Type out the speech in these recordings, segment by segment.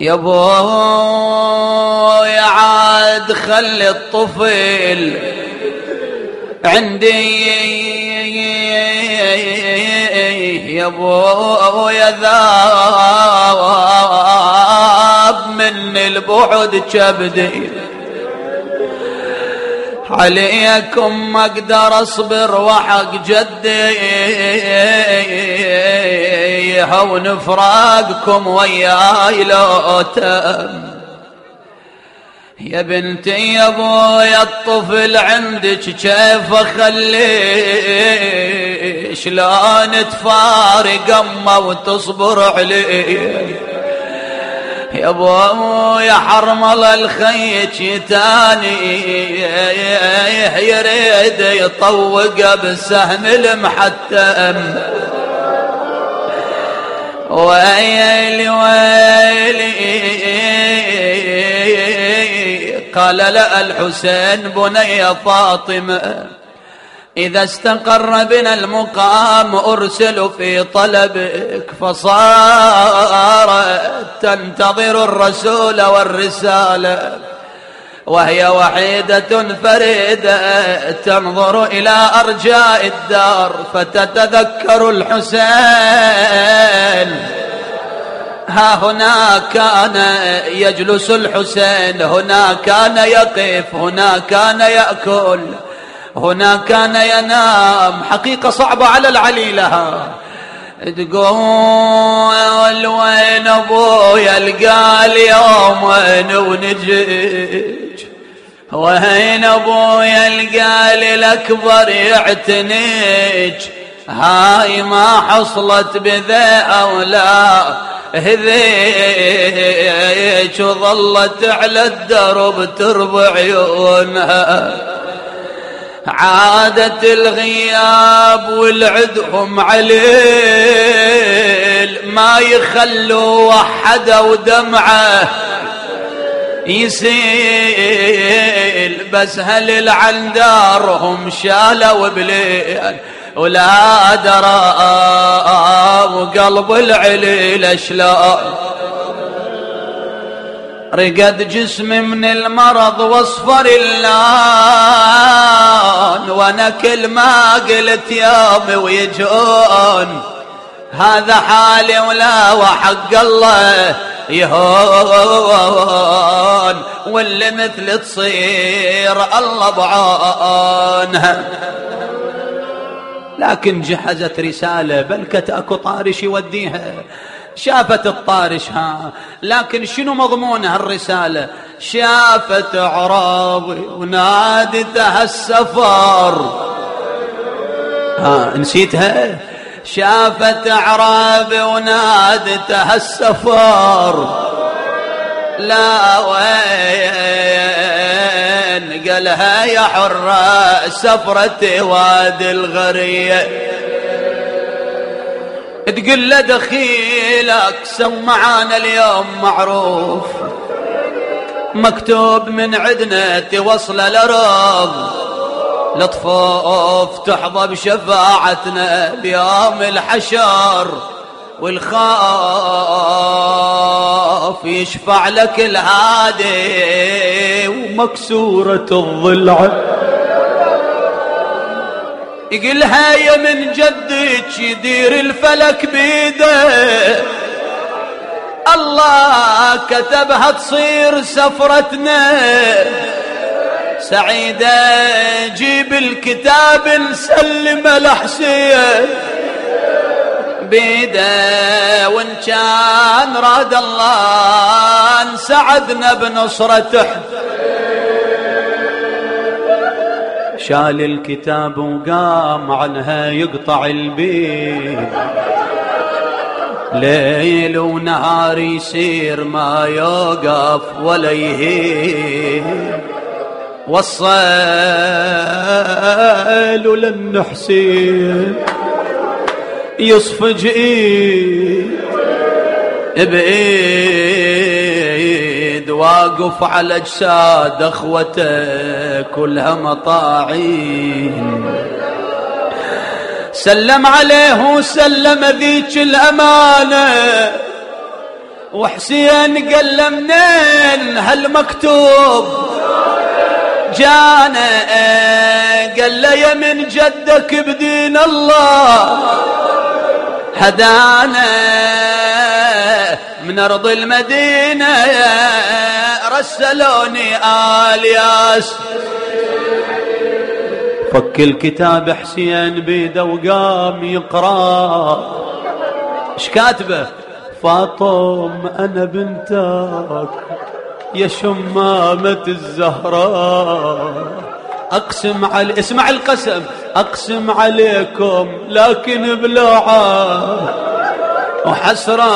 يا يا عاد خلي الطفل عندي. يا يا ذاب من البعد كبدي. عليكم ما أقدر اصبر وحق جدي. هون فراقكم وياي لو تم يا بنتي يا أبويا الطفل عندك كيف اخليه شلون تفارق امه وتصبر عليه. يا ابو يا حرمل الخيك تاني. يريد يطوق بالسهم المحتم. ويلي ويلي قال لا الحسين بني فاطمة إذا استقر بنا المقام أرسل في طلبك فصارت تنتظر الرسول والرسالة. وهي وحيدة فريدة تنظر إلى أرجاء الدار فتتذكر الحسين. ها هنا كان يجلس الحسين هنا كان يقف هنا كان يأكل هنا كان ينام. حقيقة صعبة على العليلة تقول وين أبويا؟ القال يوم وين ونجيج وين ابويا القال الأكبر يعتنيج هاي ما حصلت بذي أو لا هذيك وظلت على الدرب تربع عيونها. عادة الغياب والعدهم عليل ما يخلوا وحده ودمعه. يسيل بس هل العندارهم شالوا بليل؟ ولا درى وقلب العليل شلون؟ رقد جسمي من المرض واصفر اللون وأنا كل ما قلت يومي ويجون. هذا حالي ولا وحق الله يهون واللي مثل تصير الله بعونها لكن جهزت رسالة بلكت أكو طارش يوديها. شافت الطارش ها. لكن شنو مضمون هالرسالة؟ شافت عرابي ونادتها السفر. ها نسيتها؟ شافت عرابي ونادتها السفر لا وين؟ قالها يا حرة سفرتي وادي الغرية. تقول له دخيلك سو معانا اليوم معروف. مكتوب من عدنا توصل لرض لطفوف تحظى بشفاعتنا بيوم الحشر والخاف يشفع لك الهادي ومكسورة الضلع يقولها يا من جدك يدير الفلك بيده. الله كتبها تصير سفرتنا. سعيدة جيب الكتاب نسلم لحسين بيده وإن كان راد الله نسعدنا بنصرته شال الكتاب وقام عنها يقطع البيت. ليل ونهار يسير ما يوقف ولا يهين. وصل لن حسين يصفج بعيد واقف على أجساد اخوته كلها مطاعين. سلم عليه وسلم ذيك الأمانة. وحسين قال منين هالمكتوب؟ جانا قال له من جدك بدين الله. هدانا من أرض المدينة رسلوني آل ياس. فك الكتاب حسين بيده وقام يقرأ. إيش كاتبه؟ فاطم أنا بنتك. يا شمامة الزهراء أقسم علي اسمع القسم. أقسم عليكم لكن بلوعة وحسرة.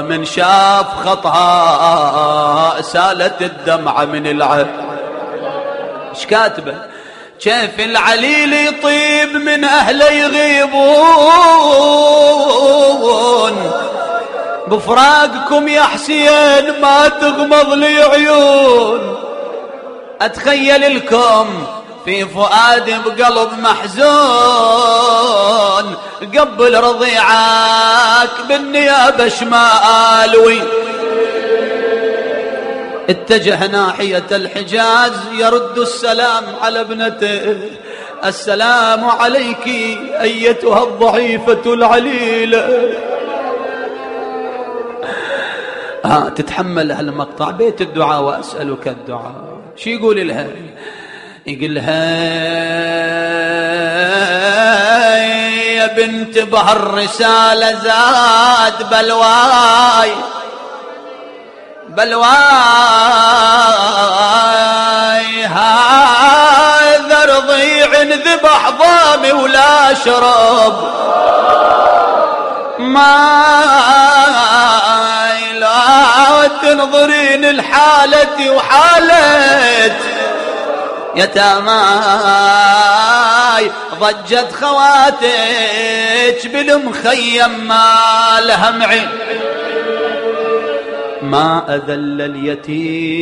من شاف خطها سالت الدمعة من العين. إيش كاتبه؟ كيف العليل يطيب من أهله يغيبون. بفراقكم يا حسين ما تغمض لي عيون. أتخيل لكم في فؤادي بقلب محزون. قبل رضيعك بالنيابة شمالوي. اتجه ناحية الحجاز يرد السلام على ابنته. السلام عليك أيتها الضعيفة العليلة. ها تتحمل هالمقطع بيت الدعاء وأسألك الدعاء. شو يقول لها؟ يقول لها يا بنت بهالرسالة زاد بلواي بلواي. هذا رضيع ذبح ضامي ولا شرب. ما تنظرين الحالة وحالة. يتاماي ضجت خواتك بالمخيم ما لها معين ما أذل اليتيم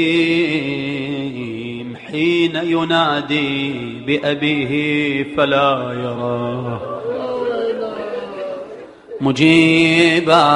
حين ينادي بأبيه فلا يراه مجيبا.